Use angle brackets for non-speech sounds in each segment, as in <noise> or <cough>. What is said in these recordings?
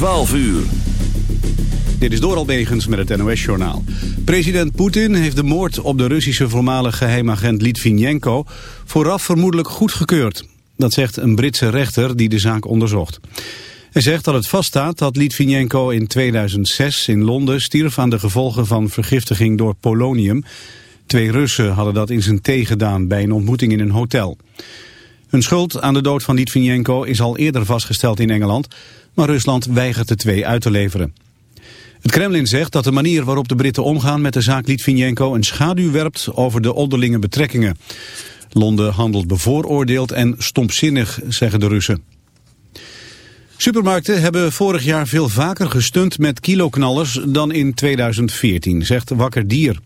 12 uur. Dit is Doral Begens met het NOS-journaal. President Poetin heeft de moord op de Russische voormalige geheimagent Litvinenko vooraf vermoedelijk goedgekeurd. Dat zegt een Britse rechter die de zaak onderzocht. Hij zegt dat het vaststaat dat Litvinenko in 2006 in Londen stierf aan de gevolgen van vergiftiging door polonium. Twee Russen hadden dat in zijn thee gedaan bij een ontmoeting in een hotel. Hun schuld aan de dood van Litvinenko is al eerder vastgesteld in Engeland, maar Rusland weigert de twee uit te leveren. Het Kremlin zegt dat de manier waarop de Britten omgaan met de zaak Litvinenko een schaduw werpt over de onderlinge betrekkingen. Londen handelt bevooroordeeld en stompzinnig, zeggen de Russen. Supermarkten hebben vorig jaar veel vaker gestunt met kiloknallers dan in 2014, zegt Wakker Dier.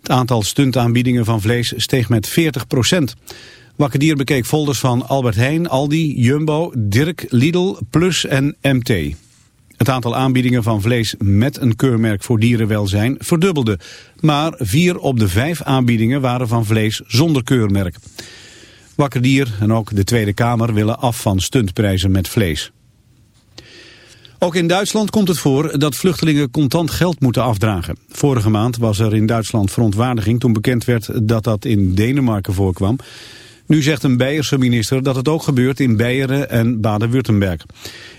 Het aantal stuntaanbiedingen van vlees steeg met 40 procent. Wakker Dier bekeek folders van Albert Heijn, Aldi, Jumbo, Dirk, Lidl, Plus en MT. Het aantal aanbiedingen van vlees met een keurmerk voor dierenwelzijn verdubbelde. Maar vier op de vijf aanbiedingen waren van vlees zonder keurmerk. Wakker Dier en ook de Tweede Kamer willen af van stuntprijzen met vlees. Ook in Duitsland komt het voor dat vluchtelingen contant geld moeten afdragen. Vorige maand was er in Duitsland verontwaardiging toen bekend werd dat dat in Denemarken voorkwam. Nu zegt een Beierse minister dat het ook gebeurt in Beieren en Baden-Württemberg.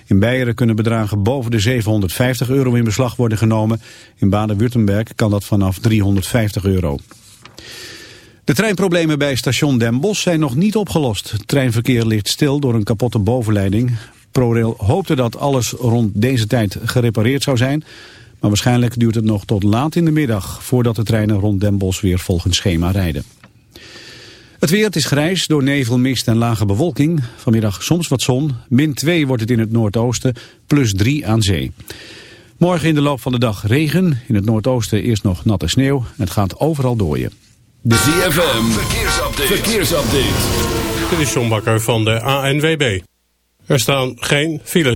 In Beieren kunnen bedragen boven de 750 euro in beslag worden genomen. In Baden-Württemberg kan dat vanaf 350 euro. De treinproblemen bij station Den Bosch zijn nog niet opgelost. Het treinverkeer ligt stil door een kapotte bovenleiding. ProRail hoopte dat alles rond deze tijd gerepareerd zou zijn. Maar waarschijnlijk duurt het nog tot laat in de middag... voordat de treinen rond Den Bosch weer volgens schema rijden. Het weer, het is grijs door nevel, mist en lage bewolking. Vanmiddag soms wat zon. Min 2 wordt het in het noordoosten, plus 3 aan zee. Morgen in de loop van de dag regen. In het noordoosten eerst nog natte sneeuw. Het gaat overal dooien. De ZFM, verkeersupdate. verkeersupdate. Dit is John Bakker van de ANWB. Er staan geen files.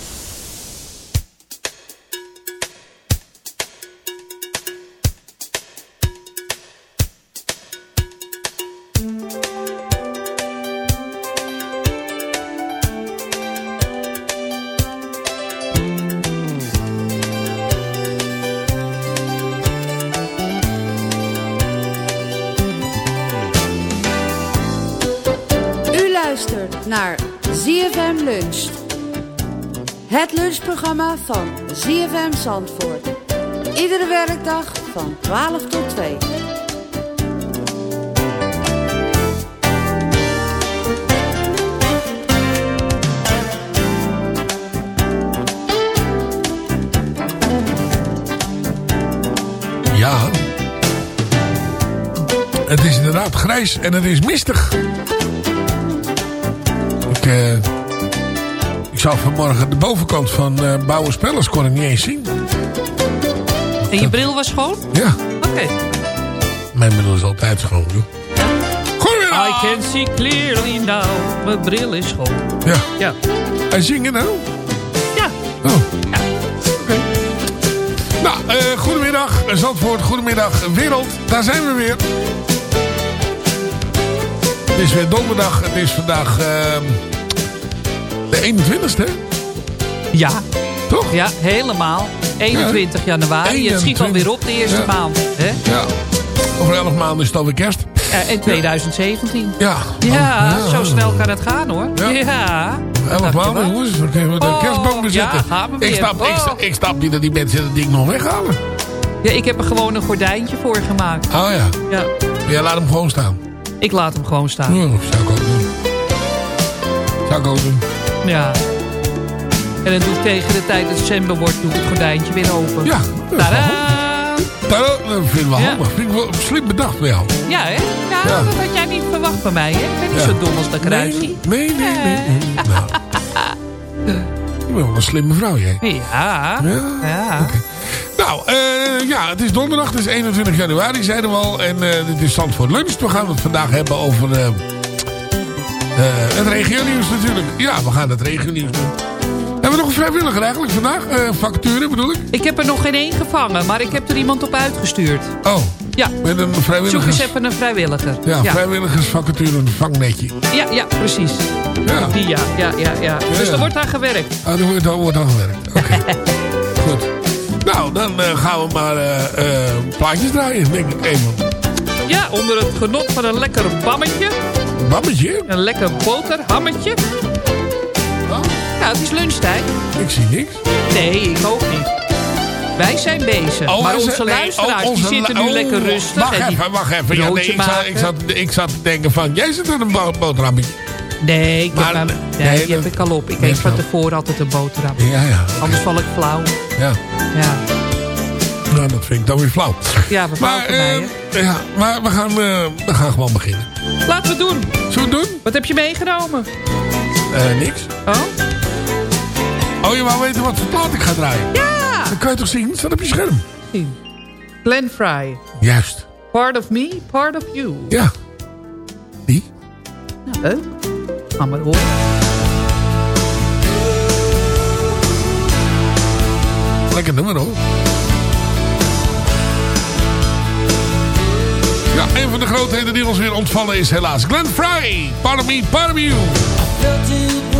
Lunchprogramma van ZFM Zandvoort. Iedere werkdag van 12 tot 2. Ja. Het is inderdaad grijs en het is mistig. Ik, eh, ik zag vanmorgen de bovenkant van Bouwen Spellers kon ik niet eens zien. En je bril was schoon? Ja, Oké. mijn bril is altijd schoon, joh. Goedemiddag! I can see clearly now. Mijn bril is schoon. Ja, Ja. en zingen nou? Ja. Oh. Oké. Nou, eh, goedemiddag Zandvoort, goedemiddag wereld. Daar zijn we weer. Het is weer donderdag. Het is vandaag ehm, de 21ste, Ja. toch? Ja, helemaal. 21 januari. Het schiet 21. alweer op de eerste Ja. maand. Hè? Ja. Over 11 maanden is het alweer kerst. Eh, in 2017. Ja. Ja, Oh, zo snel kan het gaan hoor. Ja. Ja. 11 Dacht je maanden, jongens. Dan kunnen we de Oh, kerstboom ja, we weer. ik, snap, ik, Oh. snap, ik snap niet dat die mensen dat ding nog weghalen. Ja, ik heb er gewoon een gordijntje voor gemaakt. Oh ja. Ja. Ja, laat hem gewoon staan. Ik laat hem gewoon staan. Ja, zou ik ook doen. Zou ik ook doen. Ja. En dan doe ik tegen de tijd dat het december wordt, doe ik het gordijntje weer open. Ja, Tadaa! Dat vind ik wel Ja. handig. Vind ik wel slim bedacht bij jou. Ja, hè? Ja, Ja. dat had jij niet verwacht bij mij, hè? Ik ben niet Ja. zo dom als dat kruis Nee, nee, nee. nee, nee. <laughs> Nou. Je bent wel een slimme vrouw, jij. Ja. Ja. Nou, eh, ja, het is donderdag. Het is 21 januari, zeiden we al. En eh dit is Zandvoort Lunch. We gaan het vandaag hebben over eh, het regionieuws natuurlijk. Ja, we gaan het regionieuws doen. Hebben we nog een vrijwilliger eigenlijk vandaag? Eh vacature bedoel ik? Ik heb er nog geen één gevangen, maar ik heb er iemand op uitgestuurd. Oh, Ja. met een Zoek eens even een vrijwilliger. Ja, ja. vrijwilligersvacature, een vangnetje. Ja, ja, precies. Ja. Die, ja, ja, ja, ja. Dus er wordt aan gewerkt. Ah, er wordt, er wordt al gewerkt. Oké. <laughs> Goed. Nou, dan eh, gaan we maar eh, eh, plaatjes draaien, denk ik even. Ja, onder het genot van een lekker bammetje. Babbetje? Een lekker boterhammetje. Oh, Ja, het is lunchtijd. ik zie niks. Nee, ik ook niet. Wij zijn bezig. Oh, maar onze nee, luisteraars oh, onze die zitten nu oh, lekker rustig. Wacht even, wacht even. Ja, nee, broodje ik, zat, ik, zat, ik zat te denken van, jij zit aan een bo boterhammetje. Nee, ik Maar- heb, nee, nee, die dat- heb ik al op. Ik eet van tevoren altijd een boterham. Ja, ja. Anders val ik flauw. Ja. Ja, Nou, dat vind ik dan weer flauw. ja Maar, mij, eh, ja, maar we gaan, eh, we gaan gewoon beginnen. Laten we doen. Zullen we het doen? Wat heb je meegenomen? Eh, niks. Oh? Oh, je wou weten wat voor plaat ik ga draaien? Ja! Dan kan je toch zien? Het staat op je scherm. Glenn Fry. Juist. Part of me, part of you. Ja. Die? Nou, leuk. Gaan we horen. Lekker nummer hoor. Een van de grootheden die ons weer ontvallen is helaas Glenn Fry. Part of me.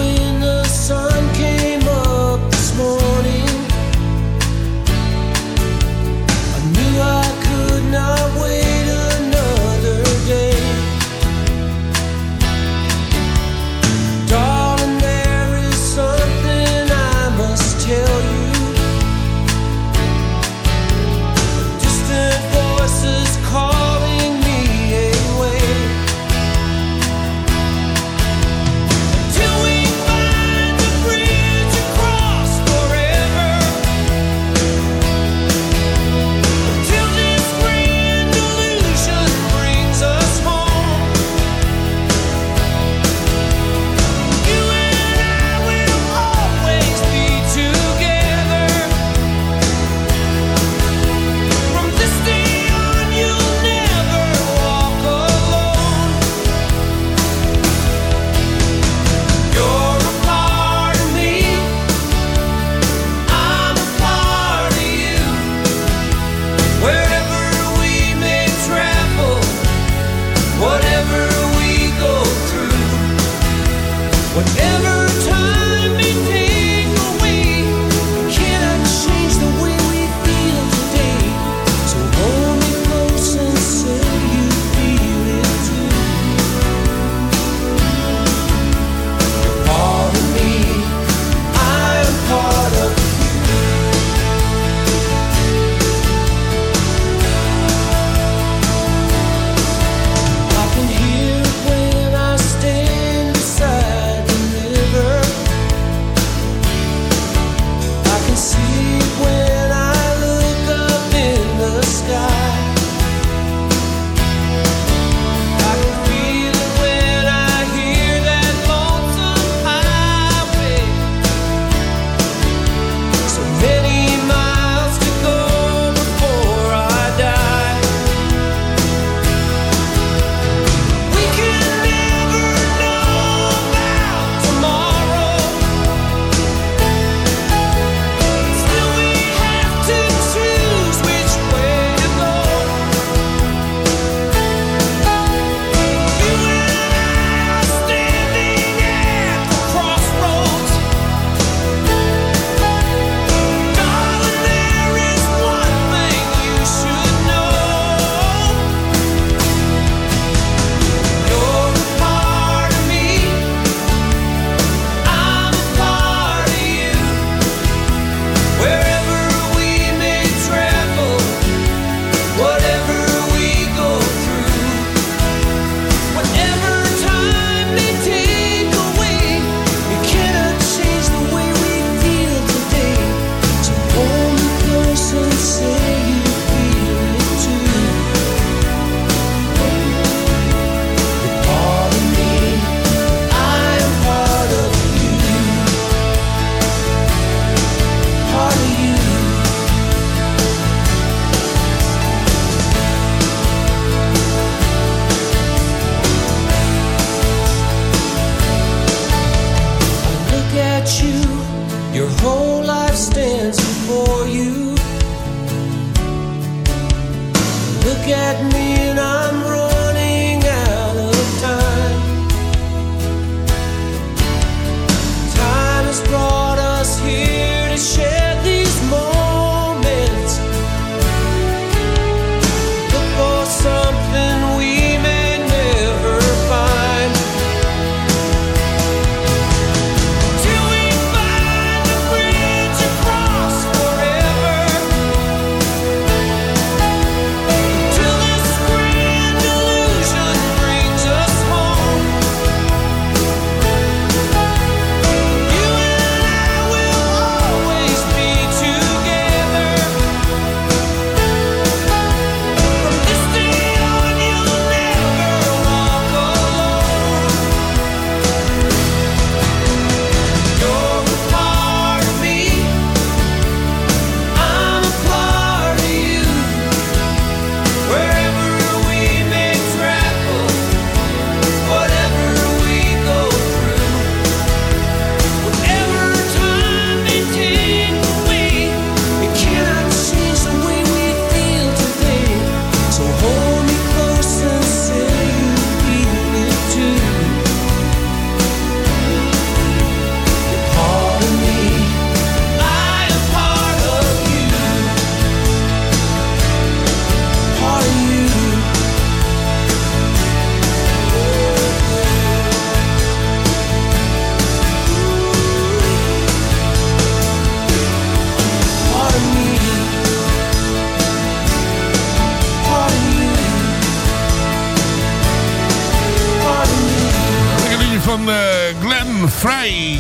You.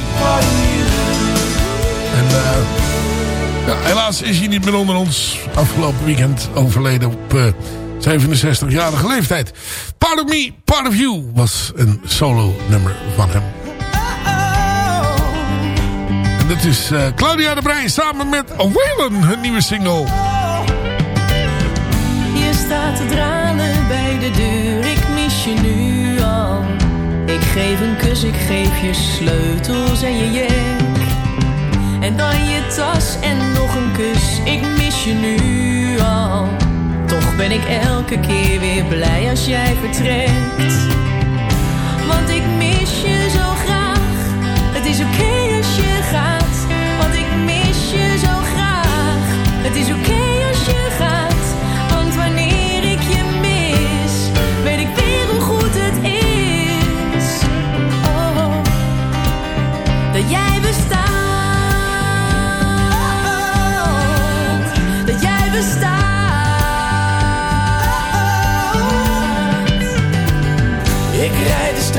En eh, ja, helaas is hij niet meer onder ons. Afgelopen weekend overleden op eh, 67-jarige leeftijd. Part of Me, Part of You was een solo nummer van hem. En dat is eh, Claudia de Breij samen met Waylon, hun nieuwe single. Je staat te dralen bij de deur, ik mis je nu geef een kus, ik geef je sleutels en je jenk. En dan je tas en nog een kus, ik mis je nu al. Toch ben ik elke keer weer blij als jij vertrekt. Want ik mis je zo graag, het is oké als je gaat. Want ik mis je zo graag, het is oké als je gaat.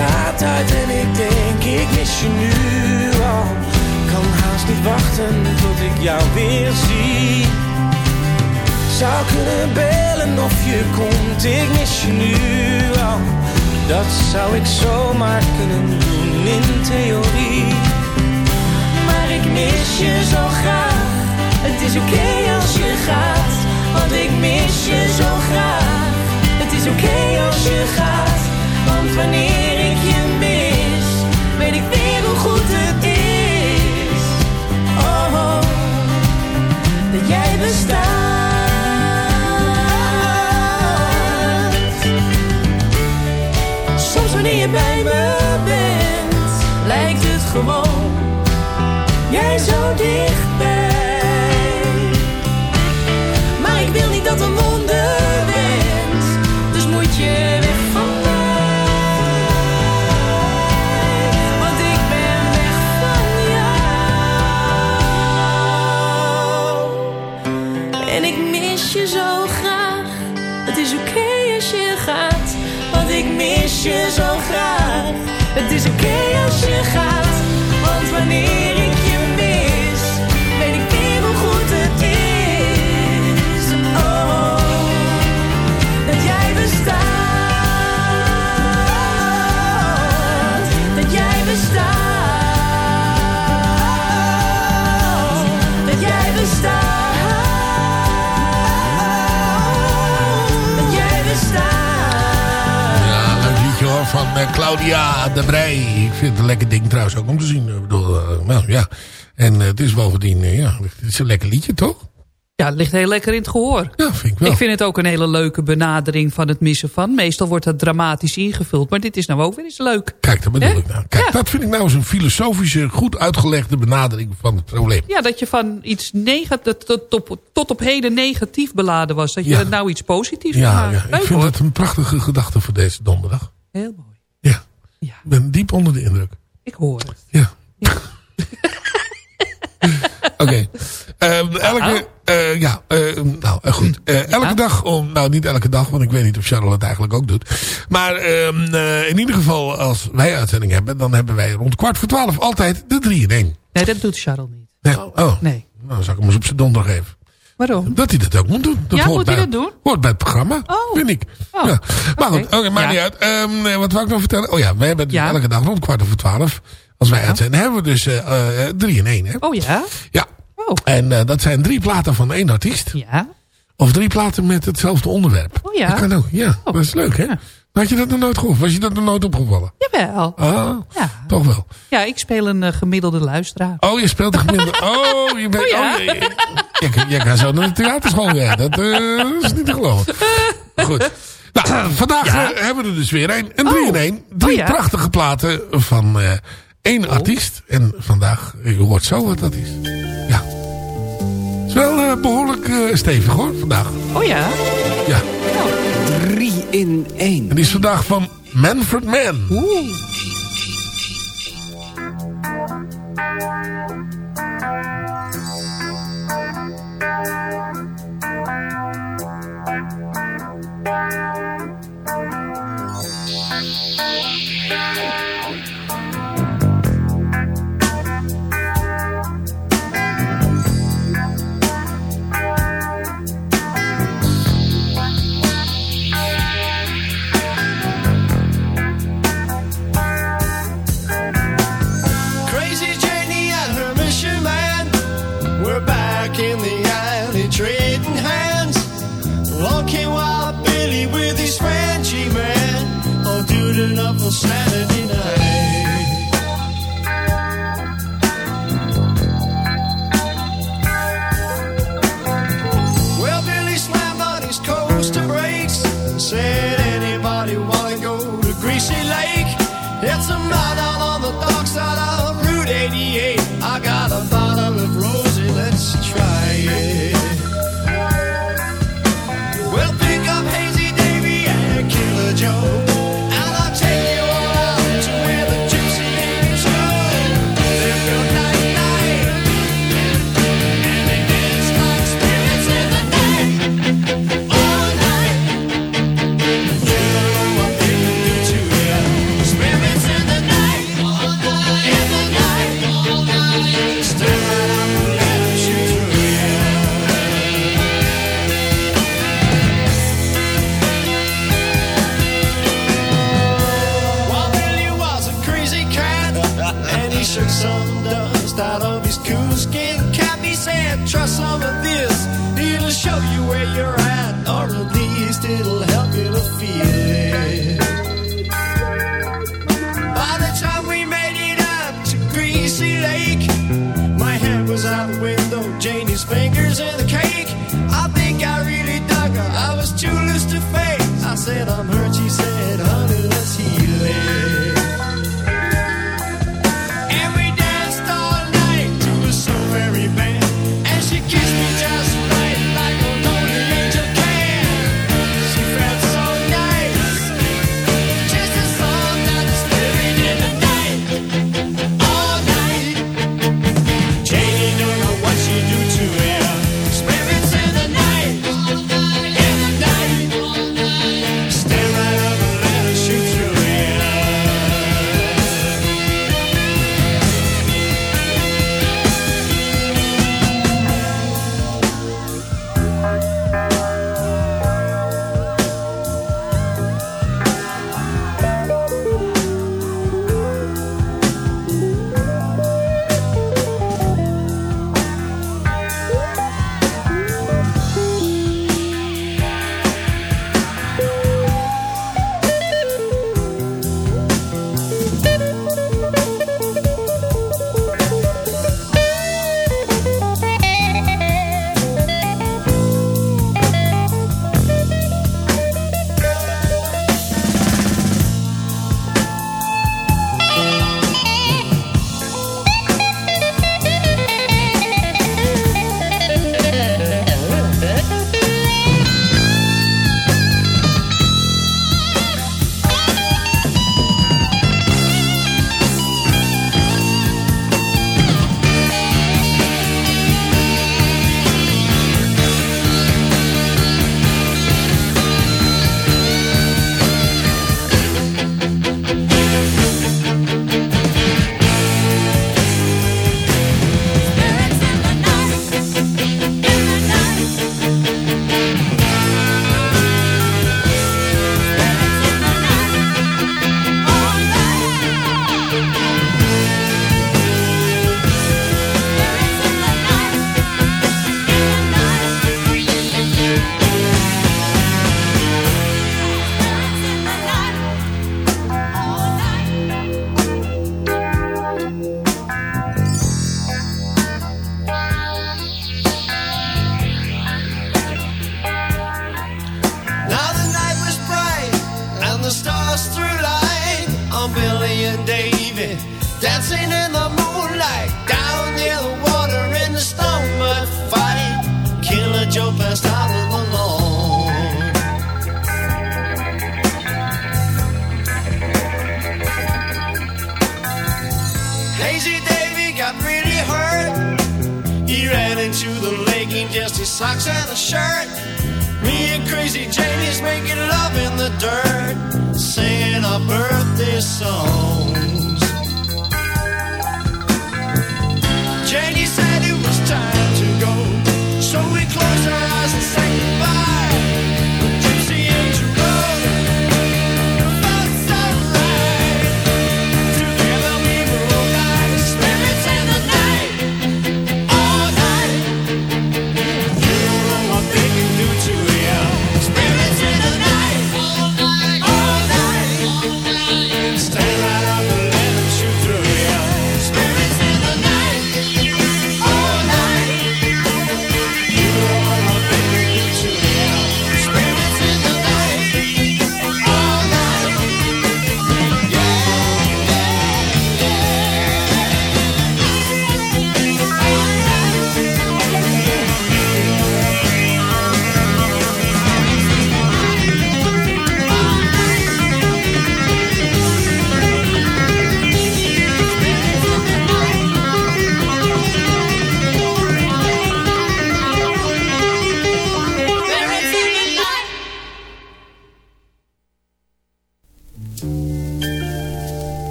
Straat uit en ik denk, ik mis je nu al. Kan haast niet wachten tot ik jou weer zie. Zou kunnen bellen of je komt, ik mis je nu al. Dat zou ik zomaar kunnen doen in theorie. Maar ik mis je zo graag, het is oké als je gaat. Want ik mis je zo graag, het is oké als je gaat. Jij zo dichtbij. Claudia de Breij. Ik vind het een lekker ding trouwens ook om te zien. Ik bedoel, nou ja. En eh, het is bovendien, eh, ja, het is een lekker liedje toch? Ja, het ligt heel lekker in het gehoor. Ja, vind ik wel. Ik vind het ook een hele leuke benadering van het missen van. Meestal wordt dat dramatisch ingevuld, maar dit is nou ook weer eens leuk. Kijk, dat bedoel Hè? ik nou. Kijk, Ja. dat vind ik nou eens een filosofische, goed uitgelegde benadering van het probleem. Ja, dat je van iets negatief tot, tot, tot op heden negatief beladen was. Dat je Ja. nou iets positiefs Ja, maakt. ja, ik Leuk vind hoor. dat een prachtige gedachte voor deze donderdag. Heel mooi. Ja, ik ben diep onder de indruk. ik hoor het. Ja. <laughs> <laughs> Oké. Ehm, elke, eh, ja, nou goed. Eh, elke Ja. dag, om, nou niet elke dag, want ik weet niet of Charlotte het eigenlijk ook doet. Maar ehm, eh, in ieder geval, als wij uitzending hebben, dan hebben wij rond kwart voor twaalf altijd de 3 in 1. Nee, dat doet Charles niet. Nee, oh, Nee. nou, dan zal ik hem eens op zijn donderdag geven. Waarom? Dat hij dat ook moet doen. Dat Ja, hoort moet bij, hij dat doen? Hoort bij het programma, Oh. vind ik. Oh. Ja. Maar goed, Oké. maakt Ja. niet uit. Ehm, eh, wat wou ik nog vertellen? Oh ja, wij hebben Ja. elke dag rond kwart over twaalf. Als wij uitzenden, hebben we dus eh, drie in één. Hè? Oh ja? Ja. Oh. En eh, dat zijn drie platen van één artiest. Ja. Of drie platen met hetzelfde onderwerp. Oh ja? Dat kan ook, ja. Oh. Dat is leuk, hè? Had je dat nog nooit gehoord? Was je dat nog nooit opgevallen? Jawel. Ah, Ja. toch wel. Ja, ik speel een eh, gemiddelde luisteraar. Oh, je speelt de gemiddelde... <laughs> Oh, je bent... Oh, ja. oh, je, je, je, gaat zo naar de theaterschool weer. Dat eh, is niet te geloven. Goed. Nou, <clears throat> vandaag Ja. eh, hebben we er dus weer een. Een drie Oh. in één. Drie Oh, ja. prachtige platen van één artiest. En vandaag, je hoort zo wat dat is. Ja. Het is wel eh, behoorlijk eh, stevig hoor, vandaag. Oh ja? Ja. 3 in 1. En die is vandaag van Manfred Mann. Oeh. Crazy with his Frenchy man. All doing up on Saturday night.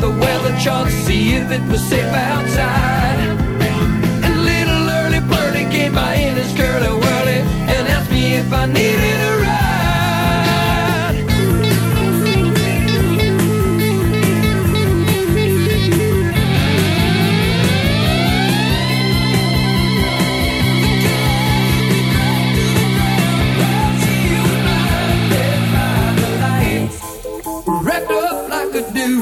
the weather chart to see if it was safe outside. And little early birdie gave my in his curly whirly and asked me if I needed a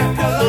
Rebecca.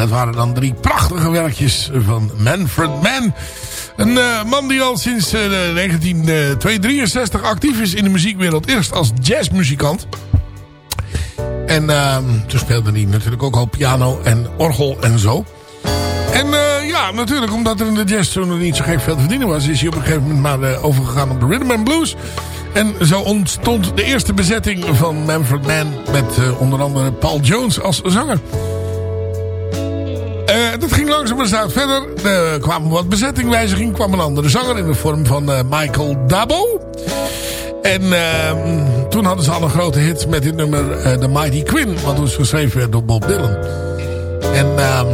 dat waren dan drie prachtige werkjes van Manfred Mann. Een eh, man die al sinds eh, 1963 eh, actief is in de muziekwereld. Eerst als jazzmuzikant. En uh, toen speelde hij natuurlijk ook al piano en orgel en zo. En ja, natuurlijk, omdat er in de jazz toen niet zo gek veel te verdienen was... is hij op een gegeven moment maar overgegaan op de rhythm and blues... En zo ontstond de eerste bezetting van Manfred Mann met onder andere Paul Jones als zanger het ging langzaam verder. Er kwam wat bezettingwijziging. kwam een andere zanger in de vorm van eh, Michael Dabo. En ehm, toen hadden ze al een grote hit met dit nummer eh, The Mighty Quinn. Wat dus geschreven werd door Bob Dylan. En ehm,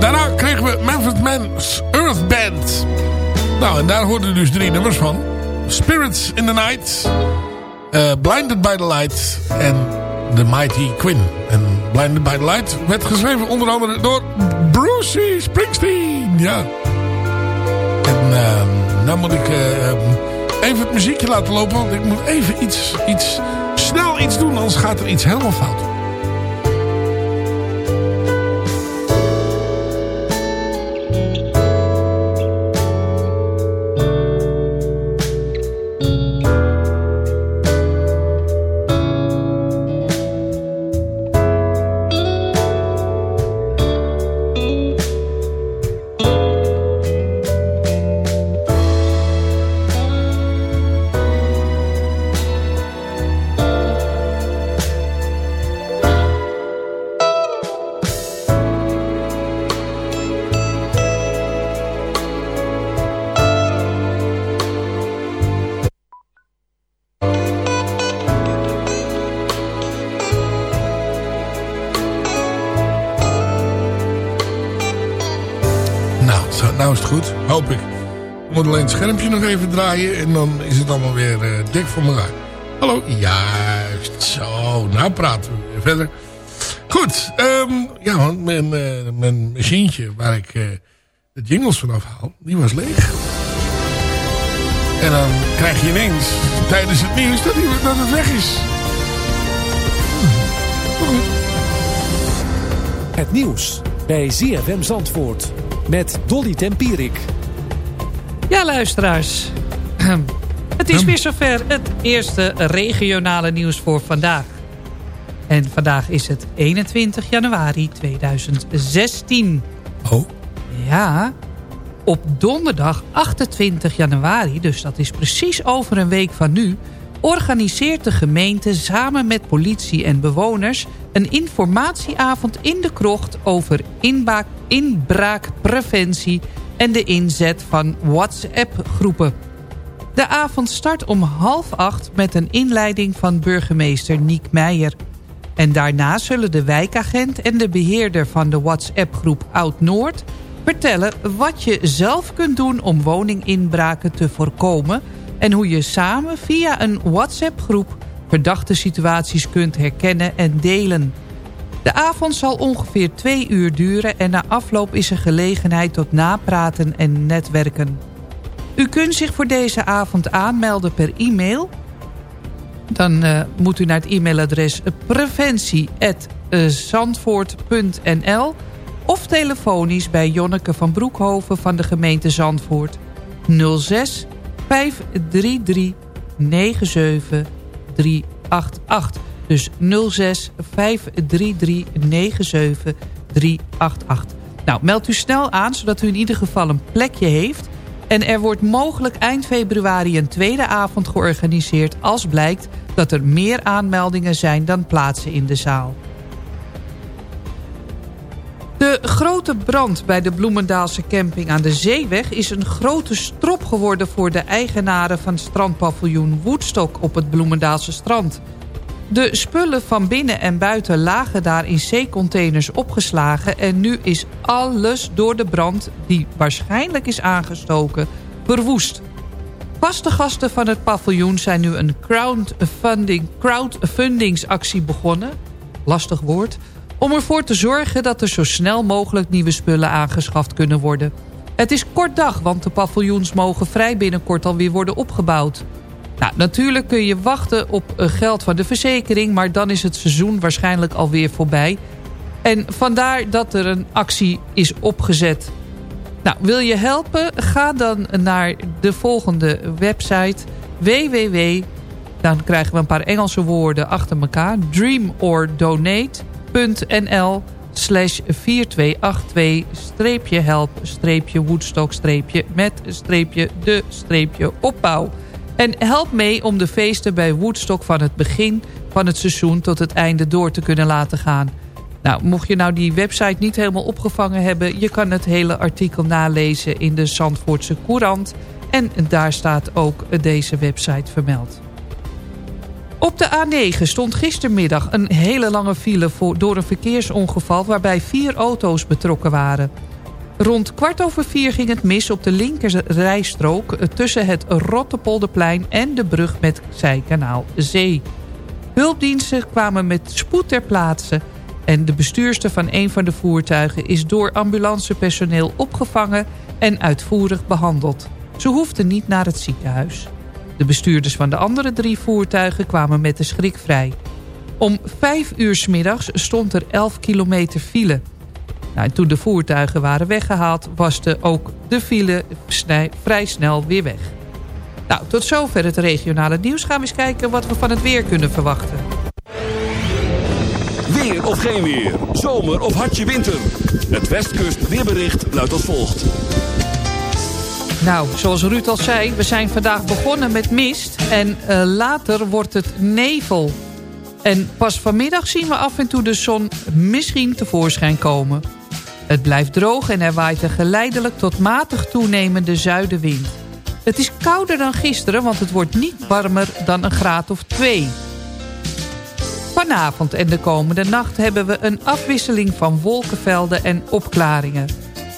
daarna kregen we Manfred Mann's Earth Band. Nou, en daar hoorden dus drie nummers van. Spirits in the Night. eh, Blinded by the Light. En The Mighty Quinn. En Blinded by the Light werd geschreven onder andere door Brucey Springsteen. Ja. En ehm, nou moet ik eh, even het muziekje laten lopen. Want ik moet even iets, iets snel iets doen. Anders gaat er iets helemaal fout. Even draaien. En dan is het allemaal weer eh, dik voor elkaar. Hallo. Juist. Zo. Nou praten we weer verder. Goed. ehm, ja, want mijn, eh, mijn machientje waar ik eh, de jingles vanaf haal. Die was leeg. En dan krijg je ineens tijdens het nieuws dat, die, dat het weg is. Het nieuws bij ZFM Zandvoort met Dolly Tempierik. Ja, luisteraars. <clears throat> Het is weer zover het eerste regionale nieuws voor vandaag. En vandaag is het 21 januari 2016. Oh. Ja, op donderdag 28 januari, dus dat is precies over een week van nu... organiseert de gemeente samen met politie en bewoners... een informatieavond in de krocht over inbraakpreventie... en de inzet van WhatsApp-groepen. De avond start om half acht met een inleiding van burgemeester Niek Meijer. En daarna zullen de wijkagent en de beheerder van de WhatsApp-groep Oud-Noord... vertellen wat je zelf kunt doen om woninginbraken te voorkomen... en hoe je samen via een WhatsApp-groep verdachte situaties kunt herkennen en delen. De avond zal ongeveer twee uur duren en na afloop is er gelegenheid tot napraten en netwerken. U kunt zich voor deze avond aanmelden per e-mail. Dan eh, moet u naar het e-mailadres preventie.zandvoort.nl of telefonisch bij Jonneke van Broekhoven van de gemeente Zandvoort 06 533 97 388. Dus 06 533 97 388. Nou, meld u snel aan, zodat u in ieder geval een plekje heeft. En er wordt mogelijk eind februari een tweede avond georganiseerd... als blijkt dat er meer aanmeldingen zijn dan plaatsen in de zaal. De grote brand bij de Bloemendaalse camping aan de Zeeweg... is een grote strop geworden voor de eigenaren van strandpaviljoen Woodstock... op het Bloemendaalse strand. De spullen van binnen en buiten lagen daar in zeecontainers opgeslagen... en nu is alles door de brand, die waarschijnlijk is aangestoken, verwoest. Vaste gasten van het paviljoen zijn nu een crowdfunding, crowdfundingsactie begonnen... lastig woord... om ervoor te zorgen dat er zo snel mogelijk nieuwe spullen aangeschaft kunnen worden. Het is kort dag, want de paviljoens mogen vrij binnenkort alweer worden opgebouwd. Nou, natuurlijk kun je wachten op eh, geld van de verzekering... maar dan is het seizoen waarschijnlijk alweer voorbij. En vandaar dat er een actie is opgezet. Nou, wil je helpen? Ga dan naar de volgende website www... dan krijgen we een paar Engelse woorden achter elkaar... dreamordonate.nl slash 4282-streepje-help-woodstock-met-de-opbouw. En help mee om de feesten bij Woodstock van het begin van het seizoen tot het einde door te kunnen laten gaan. Nou, mocht je nou die website niet helemaal opgevangen hebben... je kan het hele artikel nalezen in de Zandvoortse Courant... en daar staat ook deze website vermeld. Op de A9 stond gistermiddag een hele lange file voor, door een verkeersongeval... waarbij vier auto's betrokken waren. Rond kwart over vier ging het mis op de linkerrijstrook... tussen het Rottepolderplein en de brug met Zijkanaal Zee. Hulpdiensten kwamen met spoed ter plaatse... en de bestuurster van een van de voertuigen... is door ambulancepersoneel opgevangen en uitvoerig behandeld. Ze hoefden niet naar het ziekenhuis. De bestuurders van de andere drie voertuigen kwamen met de schrik vrij. Om vijf uur middags stond er 11 kilometer file. Nou, en toen de voertuigen waren weggehaald... was de, ook de file snij- vrij snel weer weg. Nou, tot zover het regionale nieuws. Gaan we eens kijken wat we van het weer kunnen verwachten. Weer of geen weer. Zomer of hartje winter. Het Westkust weerbericht luidt als volgt. Nou, zoals Ruud al zei, we zijn vandaag begonnen met mist. En eh, later wordt het nevel. En pas vanmiddag zien we af en toe de zon misschien tevoorschijn komen. Het blijft droog en er waait een geleidelijk tot matig toenemende zuidenwind. Het is kouder dan gisteren, want het wordt niet warmer dan een graad of twee. Vanavond en de komende nacht hebben we een afwisseling van wolkenvelden en opklaringen.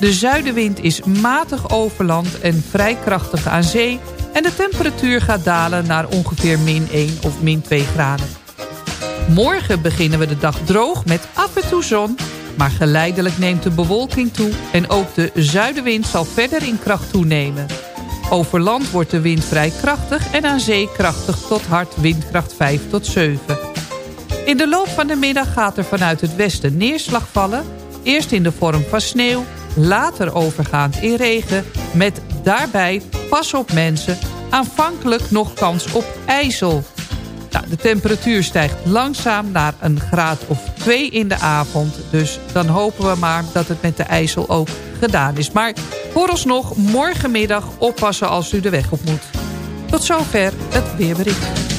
De zuidenwind is matig over land en vrij krachtig aan zee... en de temperatuur gaat dalen naar ongeveer min 1 of min 2 graden. Morgen beginnen we de dag droog met af en toe zon... maar geleidelijk neemt de bewolking toe... en ook de zuidenwind zal verder in kracht toenemen. Over land wordt de wind vrij krachtig... en aan zee krachtig tot hard windkracht 5 tot 7. In de loop van de middag gaat er vanuit het westen neerslag vallen. Eerst in de vorm van sneeuw, later overgaand in regen... met daarbij, pas op mensen, aanvankelijk nog kans op ijzel. Nou, de temperatuur stijgt langzaam naar een graad of 2 in de avond. Dus dan hopen we maar dat het met de ijzel ook gedaan is. Maar vooralsnog morgenmiddag oppassen als u de weg op moet. Tot zover het weerbericht.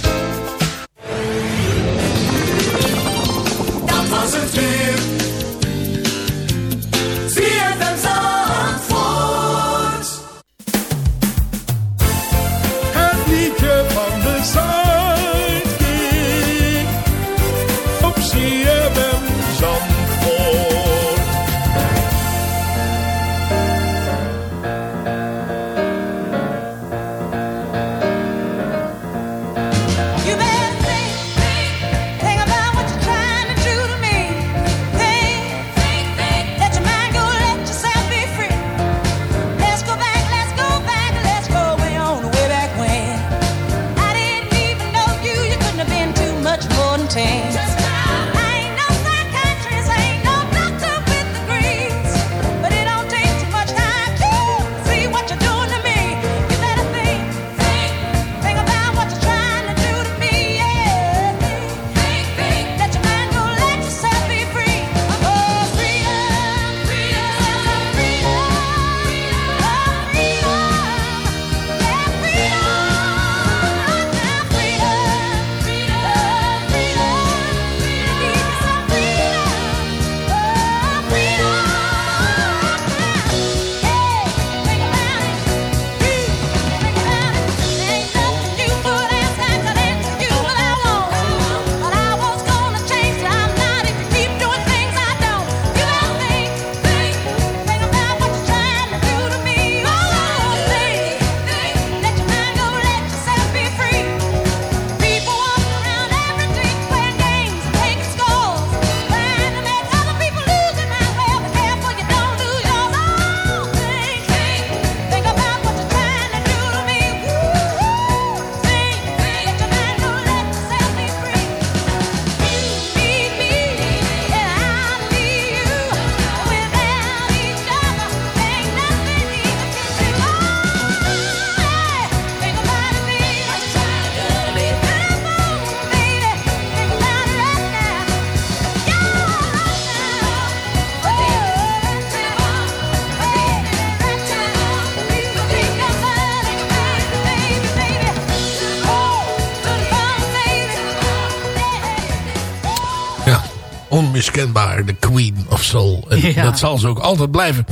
Onmiskenbaar de Queen of Soul. En Ja. dat zal ze ook altijd blijven.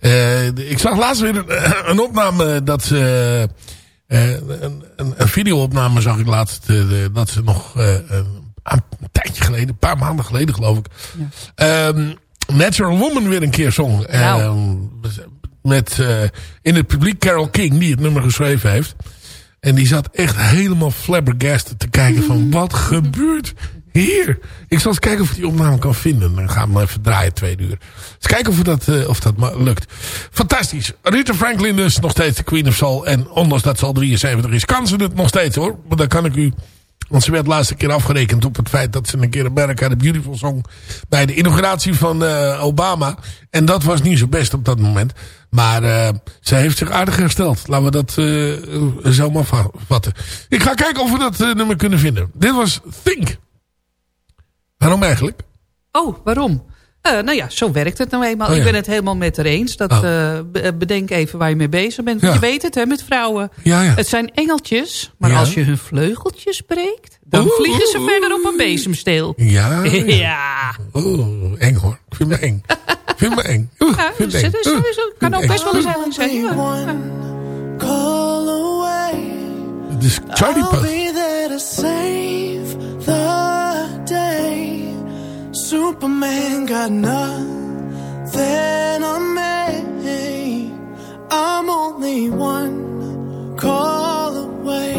Eh, ik zag laatst weer een, een opname dat ze... eh, een, een, een videoopname zag ik laatst. eh, dat ze nog eh, een, een tijdje geleden, een paar maanden geleden geloof ik. ehm, Natural Woman weer een keer zong. Ehm, met eh, in het publiek Carol King, die het nummer geschreven heeft. En die zat echt helemaal flabbergasted te kijken van wat gebeurt hier? Ik zal eens kijken of ik die opname kan vinden. Dan gaan we hem even draaien, twee uur. Eens kijken of dat, eh, of dat lukt. Fantastisch. Rita Franklin dus nog steeds de Queen of Soul. En ondanks dat ze al 73 is, kan ze het nog steeds hoor. Maar dan kan ik u... Want ze werd laatste keer afgerekend op het feit dat ze een keer America the Beautiful zong. Bij de inauguratie van eh, Obama. En dat was niet zo best op dat moment. Maar eh, ze heeft zich aardig hersteld. Laten we dat eh, zo maar va- vatten. Ik ga kijken of we dat nummer kunnen vinden. Dit was Think. Waarom eigenlijk? Oh, waarom? Eh, nou ja, zo werkt het nou eenmaal. Oh ja. Ik ben het helemaal met haar eens. Dat, Oh. eh, be- bedenk even waar je mee bezig bent. Want Ja. Je weet het, hè, met vrouwen. Ja, ja. Het zijn engeltjes, maar Ja. als je hun vleugeltjes breekt... dan Oeh, vliegen ze oeh, verder op een bezemsteel. Ja. <laughs> ja. Oh, eng hoor. Ik vind me eng. Ik vind me eng. Oeh, Ja, vind me eng. Oeh, kan ook best wel eens eng zijn. Call away. is Charlie Puth. Superman got nothing on me. I'm only one call away.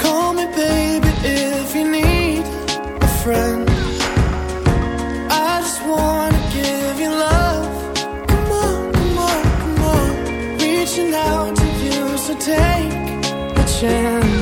Call me baby if you need a friend. I just wanna give you love. Come on, come on, come on. Reaching out to you, so take a chance.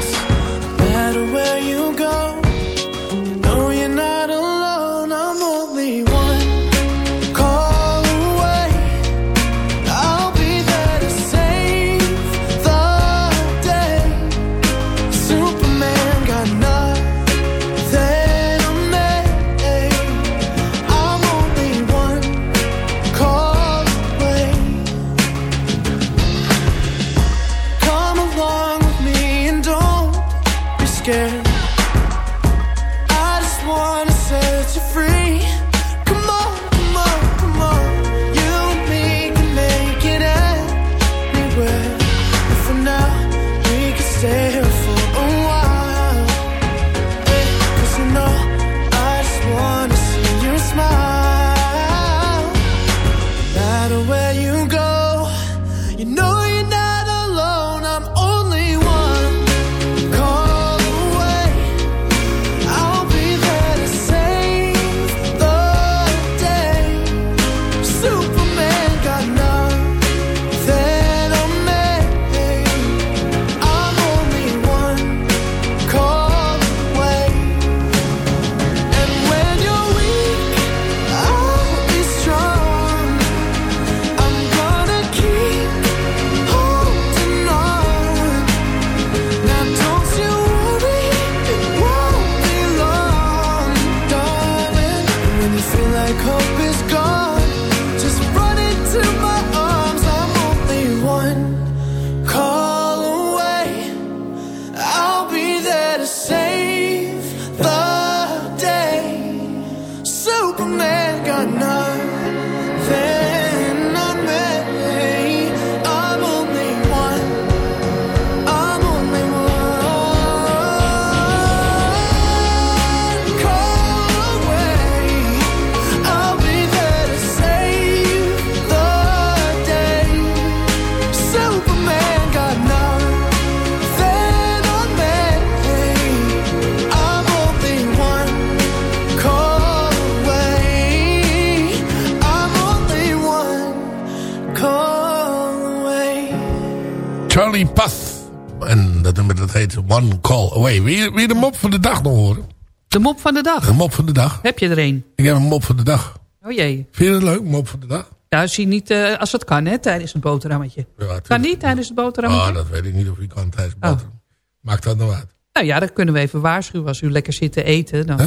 Puth. En dat nummer dat heet One Call Away. Wil je, wil je de mop van de dag nog horen? De mop van de dag. Een mop van de dag. Heb je er een? Ik heb een mop van de dag. Oh jee. Vind je het leuk, mop van de dag? Nou, zie niet eh, als het kan, hè, tijdens het boterhammetje. Ja, Kan niet tijdens het boterhammetje? Oh, dat weet ik niet of ik kan tijdens Oh. boterham. Maakt dat nou uit? Nou ja, dat kunnen we even waarschuwen. Als u lekker zit te eten, dan...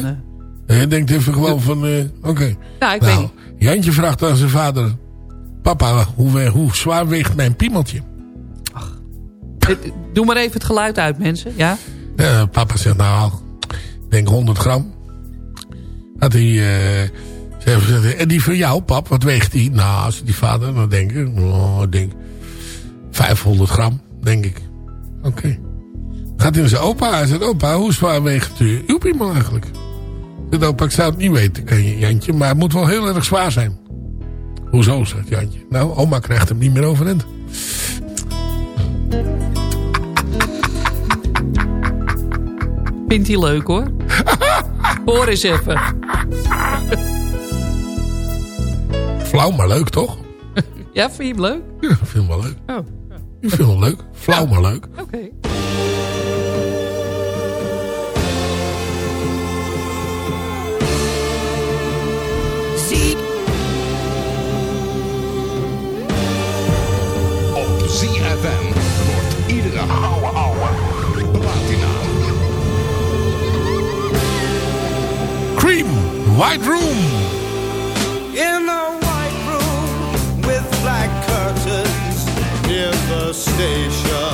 eh, je denkt even gewoon van, eh, oké. nou, ik Nou, weet niet. Jantje vraagt aan zijn vader... Papa, hoe, hoe zwaar weegt mijn piemeltje? Eh, Doe maar even het geluid uit, mensen. Ja? Ja, papa zegt, nou, denk 100 gram. Had hij... eh, ze en die van jou, pap, wat weegt die? Nou, als die vader, dan denk ik... Oh, ik denk 500 gram, denk ik. Oké. Gaat hij naar zijn opa. Hij zegt, opa, hoe zwaar weegt u uw piemel eigenlijk? Zegt opa, ik zou het niet weten, Jantje. Maar het moet wel heel erg zwaar zijn. Hoezo, zegt Jantje. Nou, oma krijgt hem niet meer overeind. Vindt hij leuk hoor. <laughs> Hoor eens even. Flauw, maar leuk, toch? <laughs> Ja, vind je hem leuk? Ja, ik vind hem wel leuk. Oh, Ik vind hem leuk. Flauw, maar leuk. oké. Zie. Op ZFM Cream, White Room. In a white room with black curtains near the station.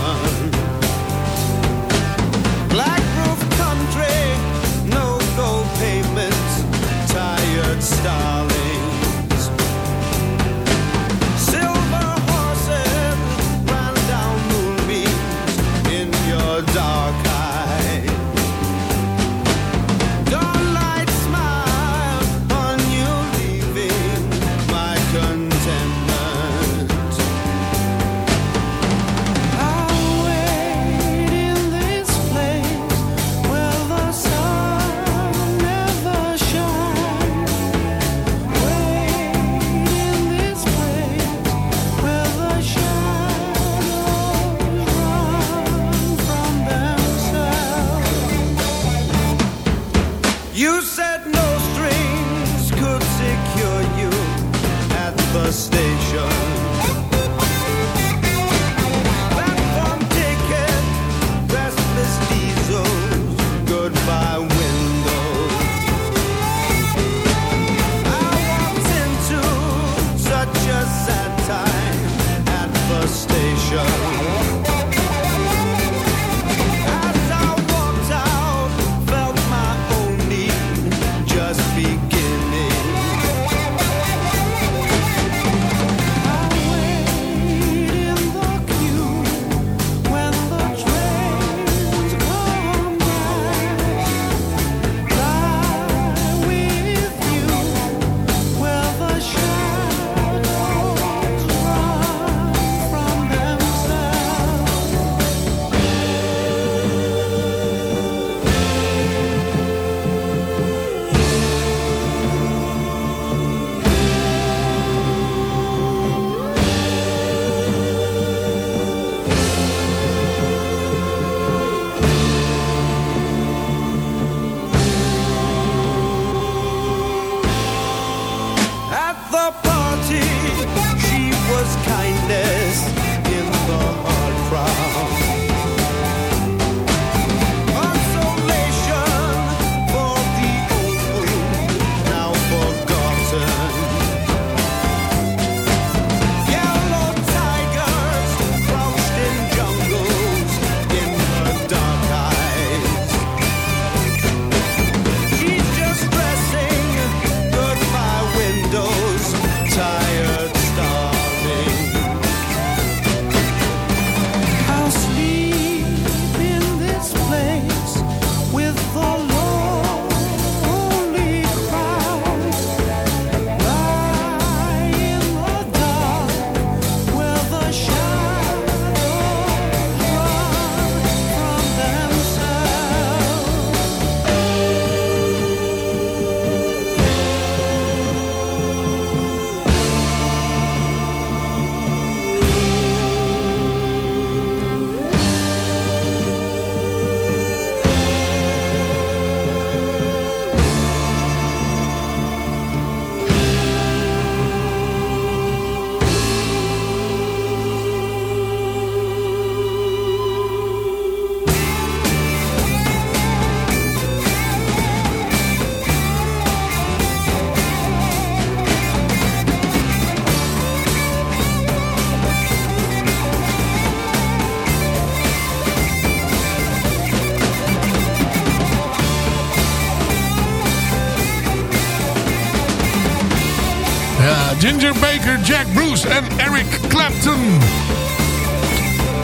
Ginger Baker, Jack Bruce en Eric Clapton.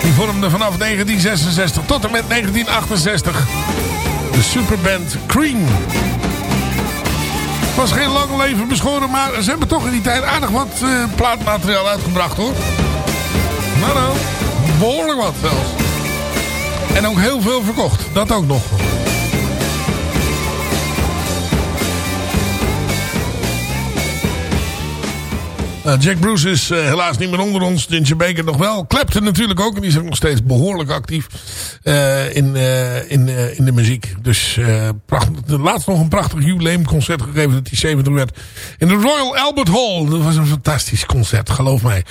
Die vormden vanaf 1966 tot en met 1968 de superband Cream. Was geen lang leven beschoren, maar ze hebben toch in die tijd aardig wat eh, plaatmateriaal uitgebracht hoor. Nou nou, behoorlijk wat zelfs. En ook heel veel verkocht, dat ook nog. Uh, Jack Bruce is uh, helaas niet meer onder ons. Ginger Baker nog wel. Clapton natuurlijk ook. En die is nog steeds behoorlijk actief uh, in, in, in de muziek. Dus pracht, laatst nog een prachtig jubileumconcert gegeven dat hij 70 werd. In de Royal Albert Hall. Dat was een fantastisch concert, geloof mij.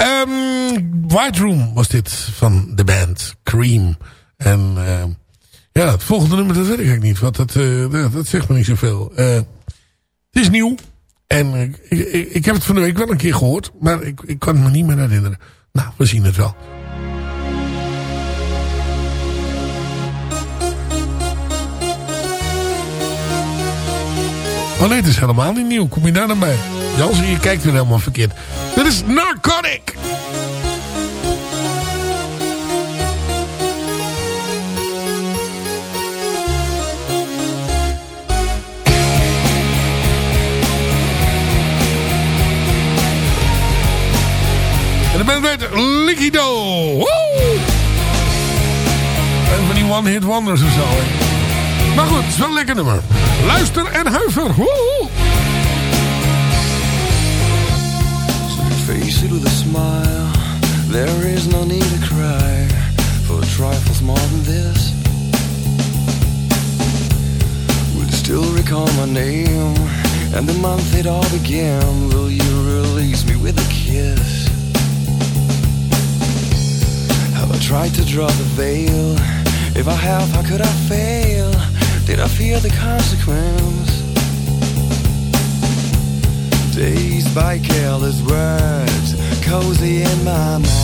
Um, White Room was dit van de band Cream. En ja, het volgende nummer dat weet ik eigenlijk niet. Want dat, dat, dat zegt me niet zoveel. het is nieuw. En ik, ik, heb het van de week wel een keer gehoord. Maar ik, ik kan het me niet meer herinneren. Nou, we zien het wel. Oh nee, het is helemaal niet nieuw. Kom je daar dan bij? Jansen, je kijkt weer helemaal verkeerd. Dit is Narcotic. De band werd Liquido. Woe! En van die one-hit wonders of zo. Maar goed, het is wel een lekker nummer. Luister en huiver. Woe! Face it with a smile. There is no need to cry for trifles more than this. Would still recall my name and the month it all began. Will you release me with a kiss? I tried to draw the veil? If I have, how could I fail? Did I fear the consequence? Dazed by careless words, cozy in my mind.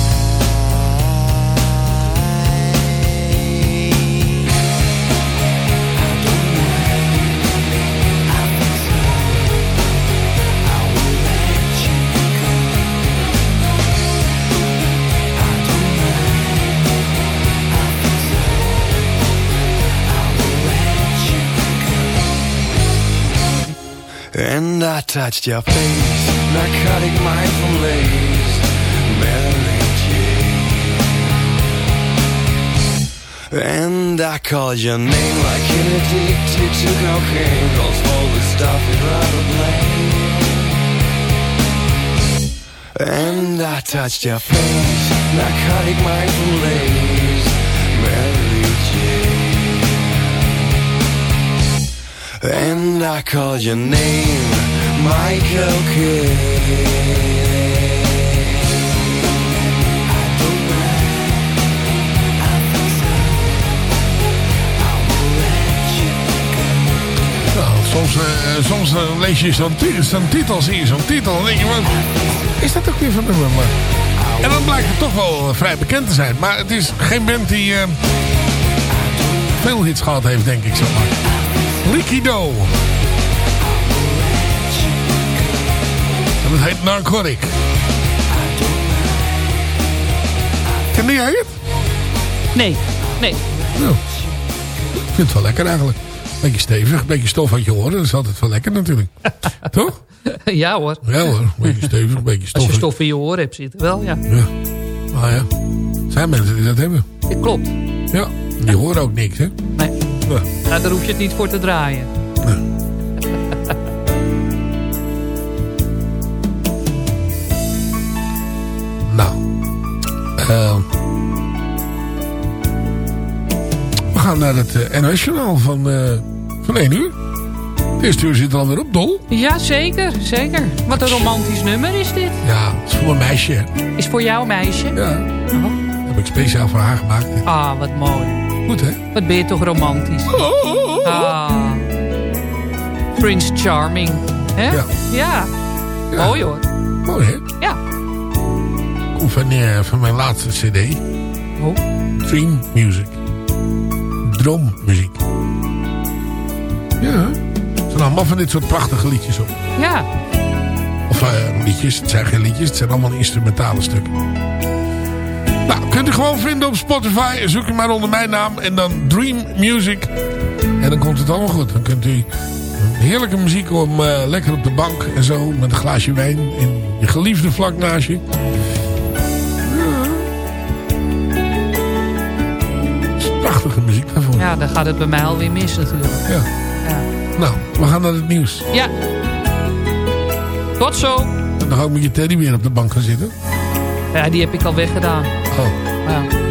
Touched your face, narcotic mindful lace, Mary Jane. And I called your name like an addicted to cocaine, calls all the stuff you'd rather blame. And I touched your face, narcotic mindful lace, Mary Jane. And I called your name, Michael Kidd. soms, uh, soms uh, lees je zo'n zo titel, zie je zo'n titel. En denk je, wat is dat ook weer van nummer? Maar... En dan blijkt het toch wel uh, vrij bekend te zijn. Maar het is geen band die veel hits gehad heeft, denk ik. Zeg maar. Liquido. En dat heet Narcotic. Ken jij het? Nee, nee. Nou, ik vind het wel lekker eigenlijk. Beetje stevig, beetje stof uit je oren. Dat is altijd wel lekker natuurlijk. <laughs> Toch? Ja hoor. Ja hoor, beetje stevig, beetje stof. Als je stof in je oren hebt zitten wel, ja. ja. Maar ja, er zijn mensen die dat hebben. Klopt. Ja, die horen ook niks, hè? Nee. Ja. Nou, daar hoef je het niet voor te draaien. We gaan naar het uh, NOS-journaal van, eh, van 1 uur. Het eerste uur zit er alweer op, Dol. Ja, zeker. Zeker. Wat een romantisch nummer is dit. Ja, het is voor een meisje. Is voor jou meisje? Ja. heb ik speciaal voor haar gemaakt. Ah, wat mooi. Goed, hè? Wat ben je toch romantisch. Ah. Prince Charming. Hè? Ja. Ja. Mooi hoor. Mooi, hè? Ja. Komt van, mijn laatste cd. Oh. Dream Music. Droommuziek. Ja. Er zijn allemaal van dit soort prachtige liedjes op. Ja. Of eh, liedjes, het zijn geen liedjes, het zijn allemaal instrumentale stukken. Nou, kunt u gewoon vinden op Spotify. Zoek u maar onder mijn naam en dan Dream Music. En dan komt het allemaal goed. Dan kunt u heerlijke muziek om eh, lekker op de bank en zo. Met een glaasje wijn. En je geliefde vlak naast je. Ja, dan gaat het bij mij alweer mis natuurlijk. Ja. Ja. Nou, we gaan naar het nieuws. Ja. Tot zo. En dan ga ik met je teddy weer op de bank gaan zitten. Ja, die heb ik al weggedaan. Oh. Ja.